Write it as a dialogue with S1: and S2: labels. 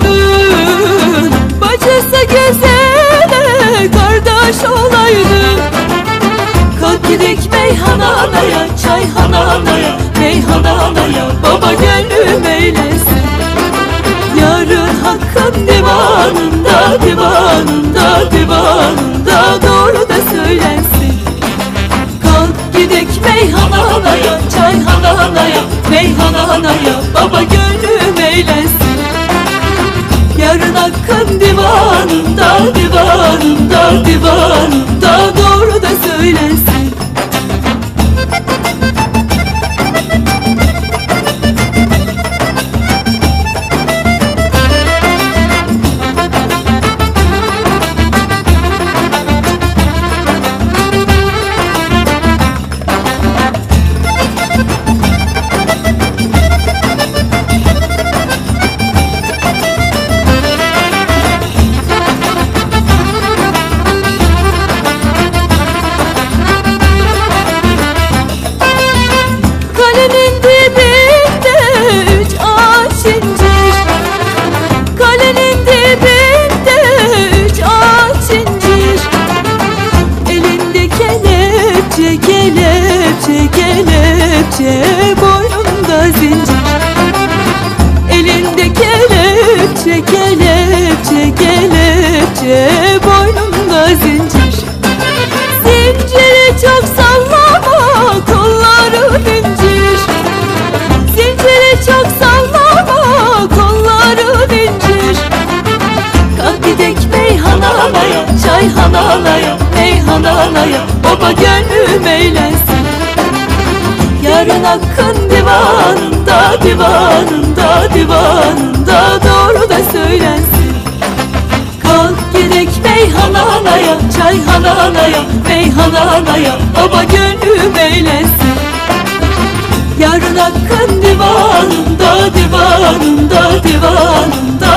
S1: olaydın Bacısı güzele kardeş olaydın. Kalk gidek meyhananaya, çayhananaya, divanında, divanında, divanında Doğru da söylensin kelepçe, kelepçe, kelepçe Boynunda zincir. Elinde kelepçe, kelepçe, kelepçe Boynunda zincir. Zinciri çok sallama kolları incir. Zinciri çok sallama kolları incir. Kalk gidek meyhananaya çayhananaya meyhananaya Baba gönlüm eğlensin. Yarın hakkın divanında divanında divanında Doğru da söylensin. Kalk gidek meyhananaya, çayhananaya, meyhananaya Baba gönlüm eğlensin. Yarın hakkın divanında, divanında, divanında